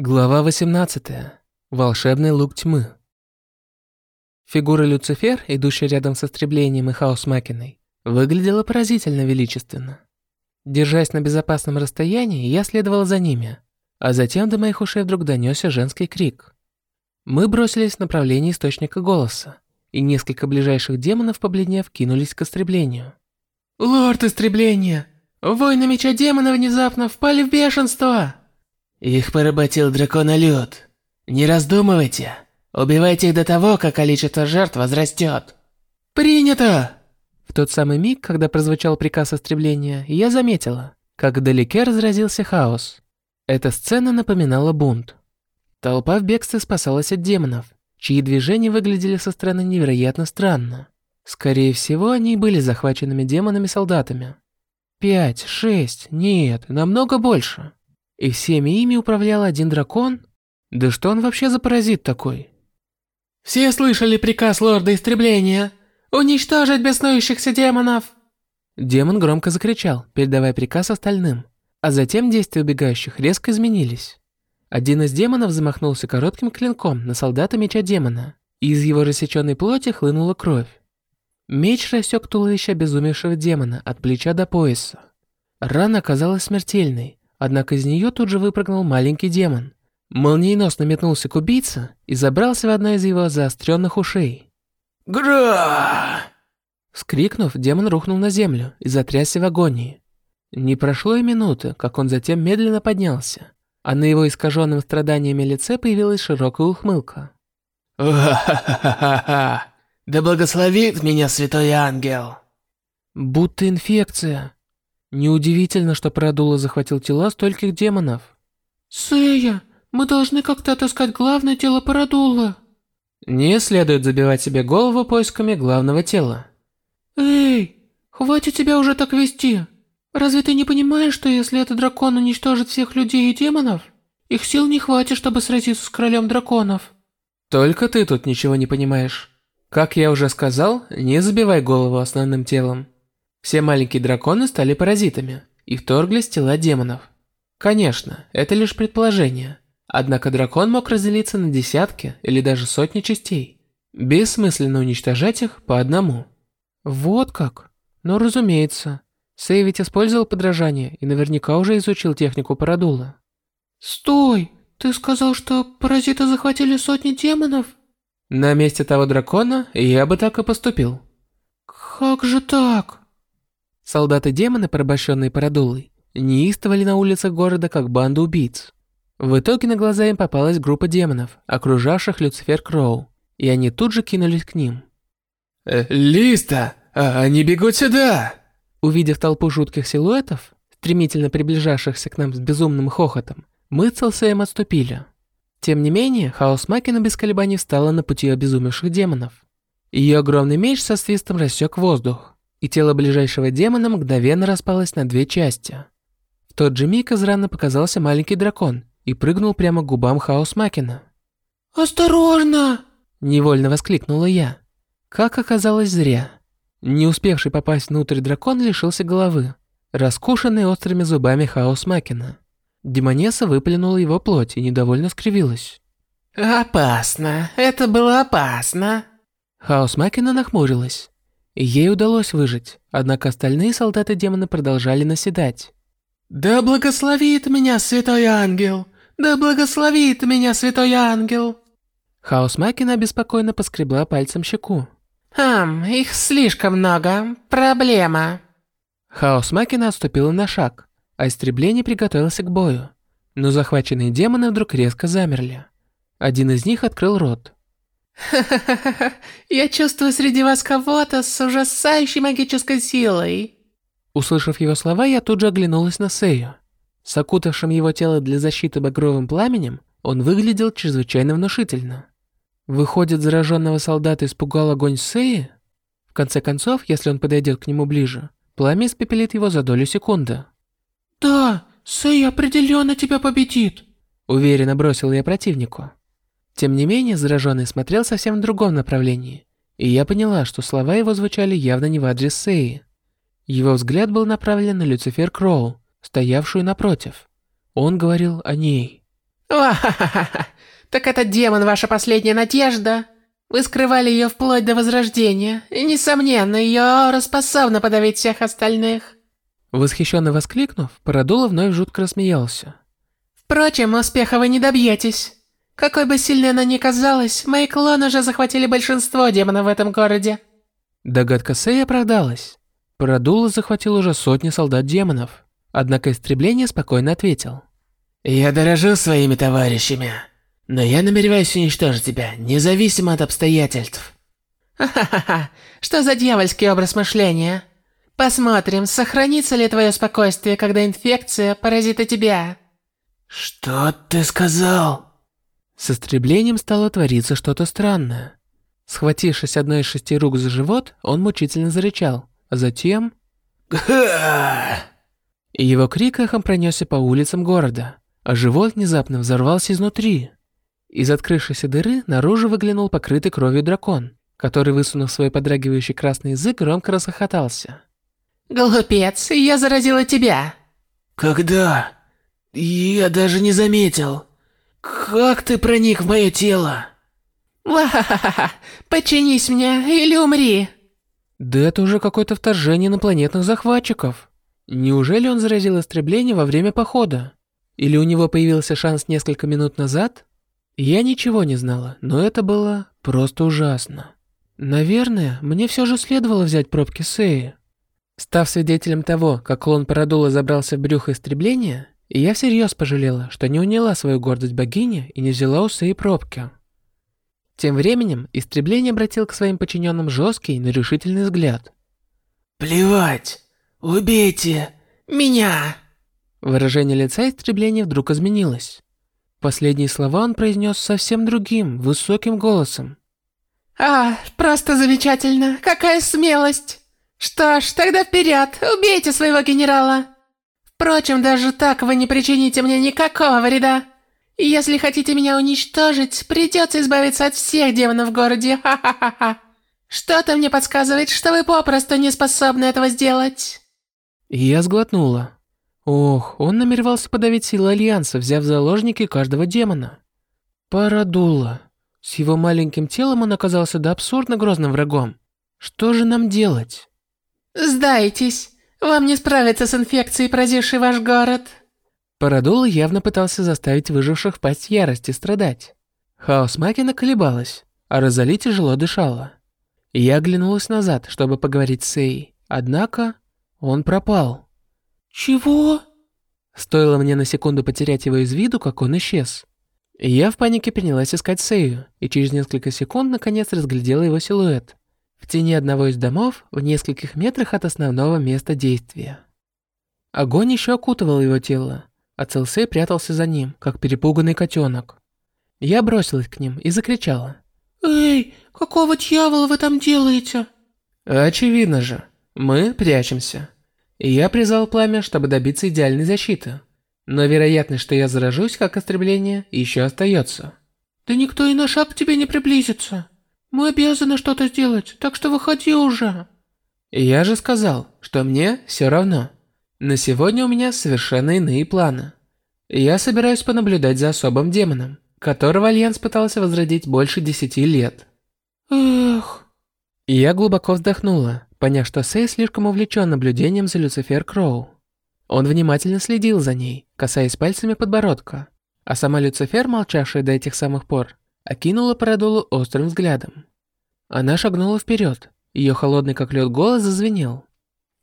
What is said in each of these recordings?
Глава 18. Волшебный лук тьмы. Фигура Люцифер, идущая рядом со стреблением и хаос Макиной, выглядела поразительно величественно. Держась на безопасном расстоянии, я следовал за ними, а затем до моих ушей вдруг донесся женский крик. Мы бросились в направлении источника голоса, и несколько ближайших демонов, побледнев, кинулись к истреблению. «Лорд Истребления! Войны Меча Демона внезапно впали в бешенство!» Их поработил драконолюд. Не раздумывайте. Убивайте их до того, как количество жертв возрастет. Принято! В тот самый миг, когда прозвучал приказ истребления, я заметила, как вдалеке разразился хаос. Эта сцена напоминала бунт. Толпа в бегстве спасалась от демонов, чьи движения выглядели со стороны невероятно странно. Скорее всего, они были захваченными демонами-солдатами. Пять, шесть, нет, намного больше. И всеми ими управлял один дракон? Да что он вообще за паразит такой? Все слышали приказ лорда истребления? Уничтожить беснующихся демонов! Демон громко закричал, передавая приказ остальным. А затем действия убегающих резко изменились. Один из демонов замахнулся коротким клинком на солдата меча демона, и из его рассеченной плоти хлынула кровь. Меч рассек туловище обезумевшего демона от плеча до пояса. Рана оказалась смертельной, Однако из нее тут же выпрыгнул маленький демон. Молниеносно метнулся к убийце и забрался в одно из его заостренных ушей. «Гра!» Скрикнув, демон рухнул на землю и затрясся в агонии. Не прошло и минуты, как он затем медленно поднялся, а на его искаженном страданиями лице появилась широкая ухмылка. «Ха-ха-ха-ха! Да благословит меня святой ангел!» Будто инфекция. Неудивительно, что Парадула захватил тела стольких демонов. Сэя, мы должны как-то отыскать главное тело Парадула. Не следует забивать себе голову поисками главного тела. Эй, хватит тебя уже так вести. Разве ты не понимаешь, что если этот дракон уничтожит всех людей и демонов, их сил не хватит, чтобы сразиться с королем драконов? Только ты тут ничего не понимаешь. Как я уже сказал, не забивай голову основным телом. Все маленькие драконы стали паразитами и вторглись в тела демонов. Конечно, это лишь предположение. Однако дракон мог разделиться на десятки или даже сотни частей. Бессмысленно уничтожать их по одному. Вот как? Но разумеется. Сэй ведь использовал подражание и наверняка уже изучил технику Парадула. Стой! Ты сказал, что паразиты захватили сотни демонов? На месте того дракона я бы так и поступил. Как же так? Солдаты-демоны, порабощенные Парадулой, неистовали на улицах города как банда убийц. В итоге на глаза им попалась группа демонов, окружавших Люцифер Кроу, и они тут же кинулись к ним. Э, «Листа, а они бегут сюда!» Увидев толпу жутких силуэтов, стремительно приближавшихся к нам с безумным хохотом, мы с Элсеем отступили. Тем не менее, Хаос Макина без колебаний встала на пути обезумевших демонов. Ее огромный меч со свистом рассек воздух, и тело ближайшего демона мгновенно распалось на две части. В тот же миг из раны показался маленький дракон и прыгнул прямо к губам Хаос Макина. «Осторожно!» – невольно воскликнула я. Как оказалось, зря. Не успевший попасть внутрь дракон лишился головы, раскушенный острыми зубами Хаос Макина. Демонесса выплюнула его плоть и недовольно скривилась. «Опасно, это было опасно!» Хаос Макина нахмурилась. Ей удалось выжить, однако остальные солдаты-демоны продолжали наседать. «Да благословит меня святой ангел! Да благословит меня святой ангел!» Хаос Макина беспокойно поскребла пальцем щеку. «Хм, их слишком много. Проблема». Хаос Макина отступила на шаг, а истребление приготовился к бою. Но захваченные демоны вдруг резко замерли. Один из них открыл рот, Ха-ха-ха, я чувствую среди вас кого-то с ужасающей магической силой. Услышав его слова, я тут же оглянулась на Сею. С окутавшим его тело для защиты багровым пламенем, он выглядел чрезвычайно внушительно. Выходит, зараженного солдата испугал огонь Сеи? В конце концов, если он подойдет к нему ближе, пламя испепелит его за долю секунды. «Да, Сея определенно тебя победит», — уверенно бросил я противнику. Тем не менее, зараженный смотрел совсем в другом направлении, и я поняла, что слова его звучали явно не в адрес Сеи. Его взгляд был направлен на Люцифер Кроу, стоявшую напротив. Он говорил о ней. Ва-ха-ха-ха. Так этот демон ваша последняя надежда? Вы скрывали ее вплоть до Возрождения, и, несомненно, ее аура способна подавить всех остальных. Восхищенно воскликнув, Парадула вновь жутко рассмеялся. Впрочем, успеха вы не добьетесь. Какой бы сильной она ни казалась, мои клоны уже захватили большинство демонов в этом городе. Догадка Сэй оправдалась. Парадула захватил уже сотни солдат-демонов. Однако истребление спокойно ответил. «Я дорожу своими товарищами, но я намереваюсь уничтожить тебя, независимо от обстоятельств». Ха-ха-ха, что за дьявольский образ мышления? Посмотрим, сохранится ли твое спокойствие, когда инфекция поразит и тебя. «Что ты сказал?» С истреблением стало твориться что-то странное. Схватившись одной из шести рук за живот, он мучительно зарычал, а затем... И его крик эхом пронесся по улицам города, а живот внезапно взорвался изнутри. Из открывшейся дыры наружу выглянул покрытый кровью дракон, который, высунув свой подрагивающий красный язык, громко расхохотался. Глупец, я заразила тебя. «Когда?» «Я даже не заметил. Как ты проник в мое тело?» Ва-ха-ха-ха, подчинись мне или умри. Да это уже какое-то вторжение инопланетных захватчиков. Неужели он заразил истребление во время похода? Или у него появился шанс несколько минут назад? Я ничего не знала, но это было просто ужасно. Наверное, мне все же следовало взять пробки Сеи. Став свидетелем того, как клон Парадула забрался в брюхо истребления, я всерьез пожалела, что не уняла свою гордость богини и не взяла у Сеи пробки. Тем временем истребление обратил к своим подчиненным жесткий, но решительный взгляд. «Плевать! Убейте меня!» Выражение лица истребления вдруг изменилось. Последние слова он произнес совсем другим, высоким голосом. А, просто замечательно, какая смелость! Что ж, тогда вперед, убейте своего генерала! Впрочем, даже так вы не причините мне никакого вреда. Если хотите меня уничтожить, придется избавиться от всех демонов в городе, ха-ха-ха-ха. Что-то мне подсказывает, что вы попросту не способны этого сделать. Я сглотнула. Ох, он намеревался подавить силы Альянса, взяв в заложники каждого демона. Парадула. С его маленьким телом он оказался до абсурдно грозным врагом. Что же нам делать? Сдайтесь. Вам не справиться с инфекцией, поразившей ваш город. Парадула явно пытался заставить выживших впасть в ярость и страдать. Хаос Макина колебалась, а Розали тяжело дышала. Я оглянулась назад, чтобы поговорить с Сей, однако он пропал. «Чего?» Стоило мне на секунду потерять его из виду, как он исчез. Я в панике принялась искать Сею, и через несколько секунд наконец разглядела его силуэт. В тени одного из домов, в нескольких метрах от основного места действия. Огонь еще окутывал его тело, а Целсей прятался за ним, как перепуганный котенок. Я бросилась к ним и закричала. «Эй, какого дьявола вы там делаете?» «Очевидно же, мы прячемся». Я призвал пламя, чтобы добиться идеальной защиты. Но вероятность, что я заражусь как истребление, еще остается. «Да никто и на шаг к тебе не приблизится. Мы обязаны что-то сделать, так что выходи уже». Я же сказал, что мне все равно. На сегодня у меня совершенно иные планы. Я собираюсь понаблюдать за особым демоном, которого Альянс пытался возродить больше десяти лет. Эх. Я глубоко вздохнула, поняв, что Сэй слишком увлечен наблюдением за Люцифер Кроу. Он внимательно следил за ней, касаясь пальцами подбородка, а сама Люцифер, молчавшая до этих самых пор, окинула Парадолу острым взглядом. Она шагнула вперед, ее холодный как лед голос зазвенел.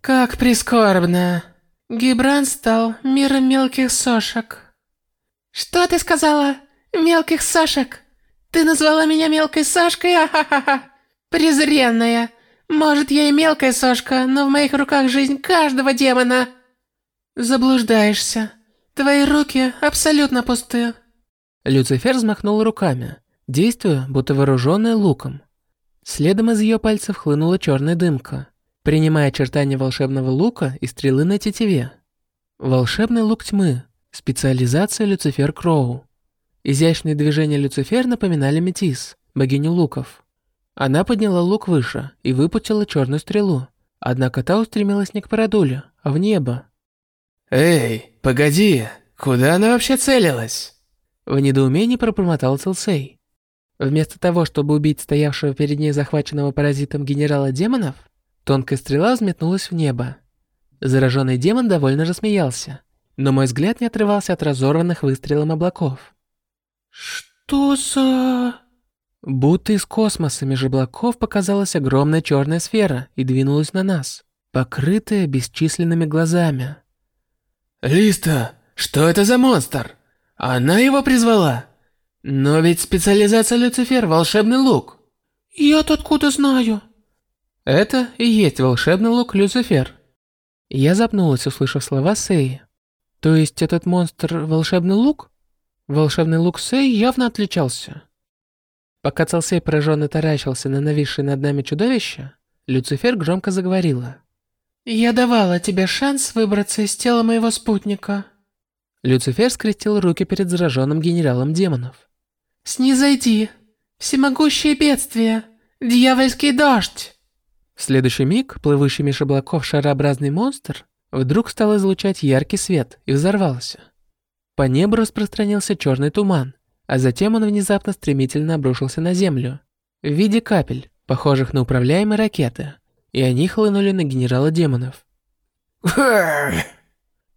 «Как прискорбно!» Гибран стал миром мелких сошек. Что ты сказала? Мелких сошек? Ты назвала меня мелкой сошкой? Ахахаха. Презренная. Может, я и мелкая сошка, но в моих руках жизнь каждого демона. Заблуждаешься. Твои руки абсолютно пусты. Люцифер взмахнул руками, действуя, будто вооруженная луком. Следом из ее пальцев хлынула черная дымка принимая очертания волшебного лука и стрелы на тетиве. Волшебный лук тьмы. Специализация Люцифер Кроу. Изящные движения Люцифер напоминали Метис, богиню луков. Она подняла лук выше и выпустила черную стрелу. Однако та устремилась не к Парадулю, а в небо. «Эй, погоди, куда она вообще целилась?» В недоумении пробормотал Целсей. Вместо того, чтобы убить стоявшего перед ней захваченного паразитом генерала демонов, тонкая стрела взметнулась в небо. Зараженный демон довольно рассмеялся, но мой взгляд не отрывался от разорванных выстрелом облаков. Что за... Будто из космоса меж облаков показалась огромная черная сфера и двинулась на нас, покрытая бесчисленными глазами. «Листа, что это за монстр? Она его призвала? Но ведь специализация Люцифер – волшебный лук». Я-то откуда знаю? Это и есть волшебный лук Люцифер. Я запнулась, услышав слова Сеи. То есть этот монстр – волшебный лук? Волшебный лук Сей явно отличался. Пока Целсей пораженно таращился на нависшее над нами чудовище, Люцифер громко заговорила. Я давала тебе шанс выбраться из тела моего спутника. Люцифер скрестил руки перед зараженным генералом демонов. Снизойди. Всемогущее бедствие. Дьявольский дождь. В следующий миг плывущий меж облаков шарообразный монстр вдруг стал излучать яркий свет и взорвался. По небу распространился черный туман, а затем он внезапно стремительно обрушился на землю в виде капель, похожих на управляемые ракеты, и они хлынули на генерала демонов.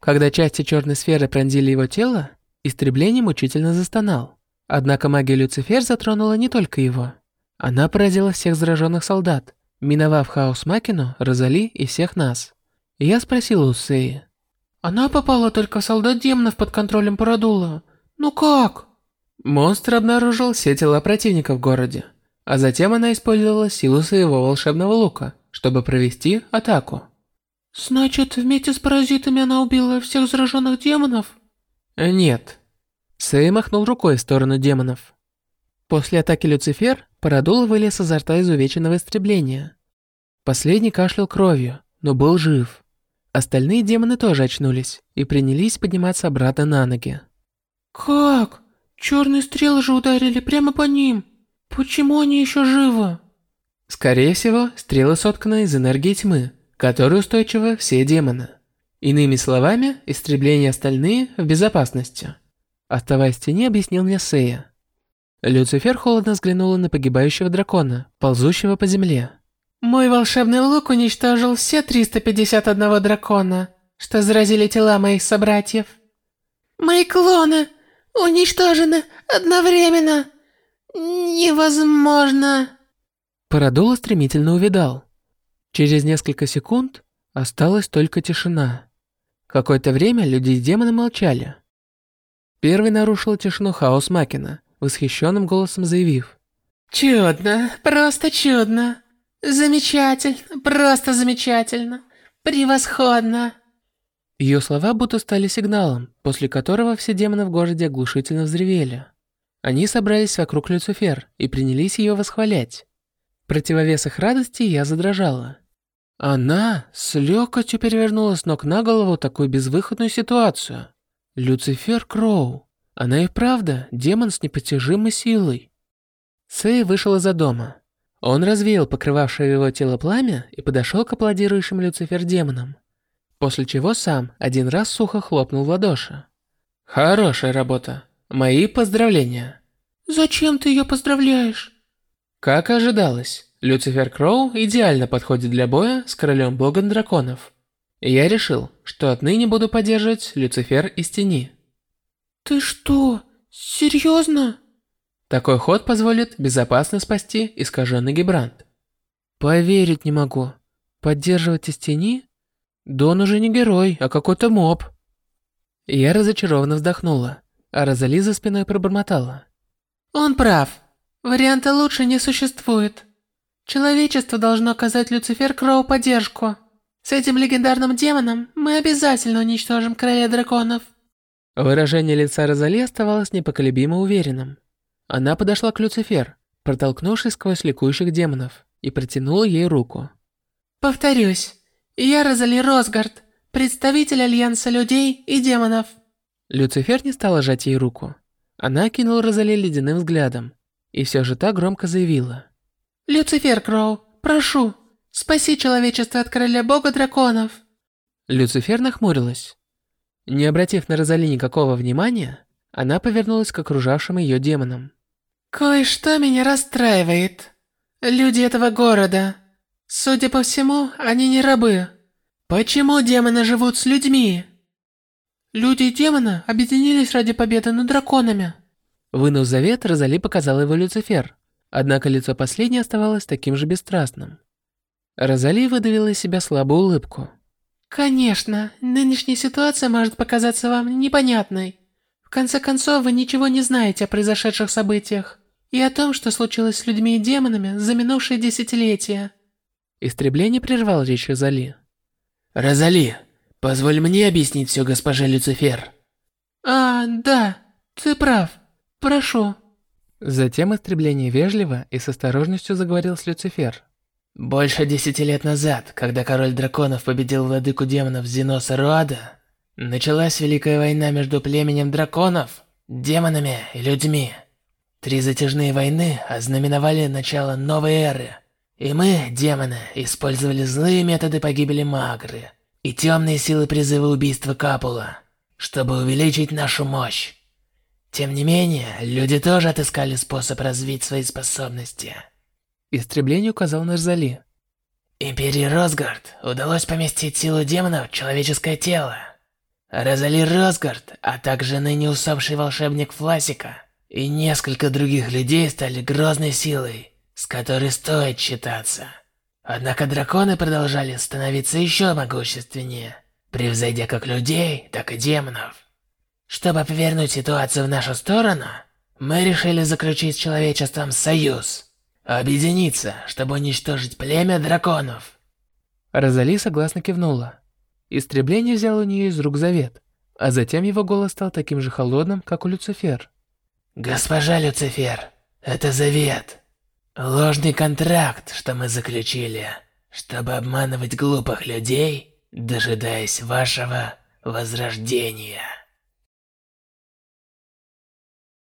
Когда части черной сферы пронзили его тело, истребление мучительно застонал. Однако магия Люцифер затронула не только его. Она поразила всех зараженных солдат, миновав хаос Макину, Розали и всех нас. Я спросил у Сеи. Она попала только в солдат демонов под контролем Парадула. Ну как? Монстр обнаружил все тела противника в городе, а затем она использовала силу своего волшебного лука, чтобы провести атаку. Значит, вместе с паразитами она убила всех зараженных демонов? Нет. Сэй махнул рукой в сторону демонов. После атаки Люцифер, Парадул вылез изо рта изувеченного истребления. Последний кашлял кровью, но был жив. Остальные демоны тоже очнулись и принялись подниматься обратно на ноги. Как? Черные стрелы же ударили прямо по ним. Почему они еще живы? Скорее всего, стрелы сотканы из энергии тьмы, которой устойчивы все демоны. Иными словами, истребление остальные в безопасности. Оставаясь в тени, объяснил мне Сея. Люцифер холодно взглянула на погибающего дракона, ползущего по земле. Мой волшебный лук уничтожил все 351 дракона, что заразили тела моих собратьев. Мои клоны уничтожены одновременно. Невозможно. Парадола стремительно увидал. Через несколько секунд осталась только тишина. Какое-то время люди и демоны молчали. Первый нарушил тишину хаос Макина, восхищенным голосом заявив. «Чудно, просто чудно. Замечательно, просто замечательно. Превосходно!» Ее слова будто стали сигналом, после которого все демоны в городе оглушительно взревели. Они собрались вокруг Люцифер и принялись ее восхвалять. Противовес их радости я задрожала. Она с легкостью перевернула с ног на голову такую безвыходную ситуацию. Люцифер Кроу. Она и правда демон с непостижимой силой. Сэй вышел из-за дома. Он развеял покрывавшее его тело пламя и подошел к аплодирующим Люцифер демонам. После чего сам один раз сухо хлопнул в ладоши. «Хорошая работа. Мои поздравления». «Зачем ты ее поздравляешь?» Как ожидалось, Люцифер Кроу идеально подходит для боя с королем богом драконов. И я решил, что отныне буду поддерживать Люцифер из тени. «Ты что, серьезно?» Такой ход позволит безопасно спасти искаженный Гибрант. Поверить не могу. Поддерживать из тени? Да он уже не герой, а какой-то моб. Я разочарованно вздохнула, а Розали за спиной пробормотала. Он прав. Варианта лучше не существует. Человечество должно оказать Люцифер Кроу поддержку. С этим легендарным демоном мы обязательно уничтожим короля драконов. Выражение лица Розали оставалось непоколебимо уверенным. Она подошла к Люцифер, протолкнувшись сквозь ликующих демонов, и протянула ей руку. Повторюсь, я Розали Росгард, представитель Альянса людей и демонов. Люцифер не стала жать ей руку. Она кинула Розали ледяным взглядом, и все же та громко заявила. «Люцифер Кроу, прошу, спаси человечество от короля бога драконов!» Люцифер нахмурилась. Не обратив на Розали никакого внимания, Она повернулась к окружавшим ее демонам. Кое-что меня расстраивает. Люди этого города. Судя по всему, они не рабы. Почему демоны живут с людьми? Люди и демоны объединились ради победы над драконами. Вынув завет, Розали показала его Люцифер. Однако лицо последней оставалось таким же бесстрастным. Розали выдавила из себя слабую улыбку. Конечно, нынешняя ситуация может показаться вам непонятной. В конце концов, вы ничего не знаете о произошедших событиях и о том, что случилось с людьми и демонами за минувшие десятилетия. Истребление прервал речь Розали. Розали, позволь мне объяснить все госпоже Люцифер. А, да, ты прав. Прошу. Затем истребление вежливо и с осторожностью заговорил с Люцифер. Больше десяти лет назад, когда король драконов победил владыку демонов Зеноса Руада, началась Великая война между племенем драконов, демонами и людьми. Три затяжные войны ознаменовали начало новой эры, и мы, демоны, использовали злые методы погибели Магры и темные силы призыва убийства Капула, чтобы увеличить нашу мощь. Тем не менее, люди тоже отыскали способ развить свои способности. Истребление указал на Розали. Империи Росгард удалось поместить силу демонов в человеческое тело. Розали Росгард, а также ныне усопший волшебник Фласика и несколько других людей стали грозной силой, с которой стоит считаться. Однако драконы продолжали становиться еще могущественнее, превзойдя как людей, так и демонов. Чтобы повернуть ситуацию в нашу сторону, мы решили заключить с человечеством союз. Объединиться, чтобы уничтожить племя драконов. Розали согласно кивнула. Истребление взяло у нее из рук завет, а затем его голос стал таким же холодным, как у Люцифер. Госпожа Люцифер, это завет. Ложный контракт, что мы заключили, чтобы обманывать глупых людей, дожидаясь вашего возрождения.